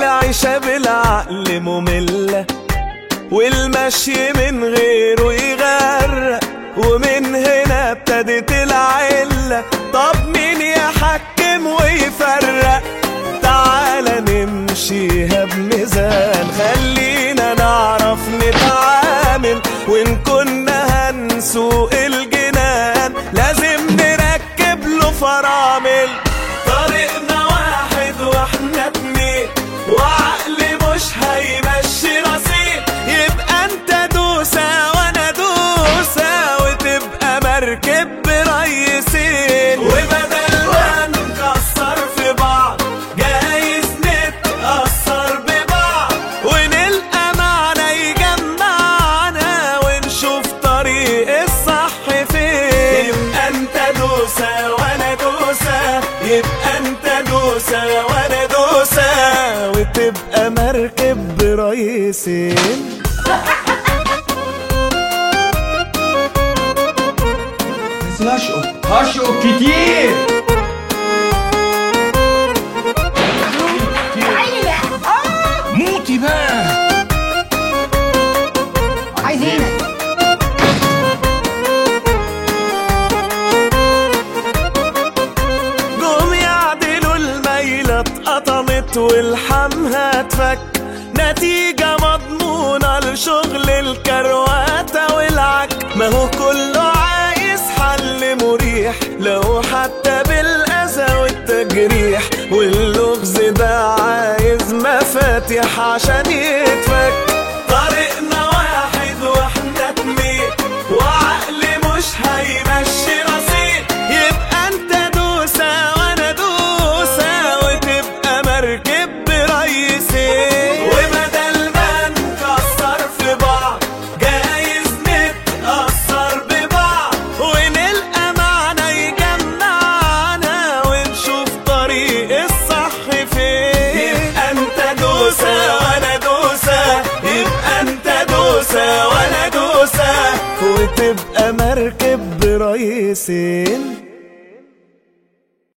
عايشة بالعقل مملة والمشي من غيره يغرق ومن هنا ابتدت العلة طب مين يحكم ويفرق؟ تعالى نمشيها بميزان. خلينا نعرف نتعامل وإن كنا هنسوق الجنان. لازم نركب له فرامل. يبقى انت دوسة وأنا دوسة وتبقى مركب بريسين هشقق كتير اتقطمت والحمها اتفك نتيجة مضمونة لشغل الكرواتة والعك. ما هو كله عايز حل مريح. لو حتى بالأذى والتجريح. واللغز ده عايز مفاتيح عشان يتفك. وتبقى مركب بريسين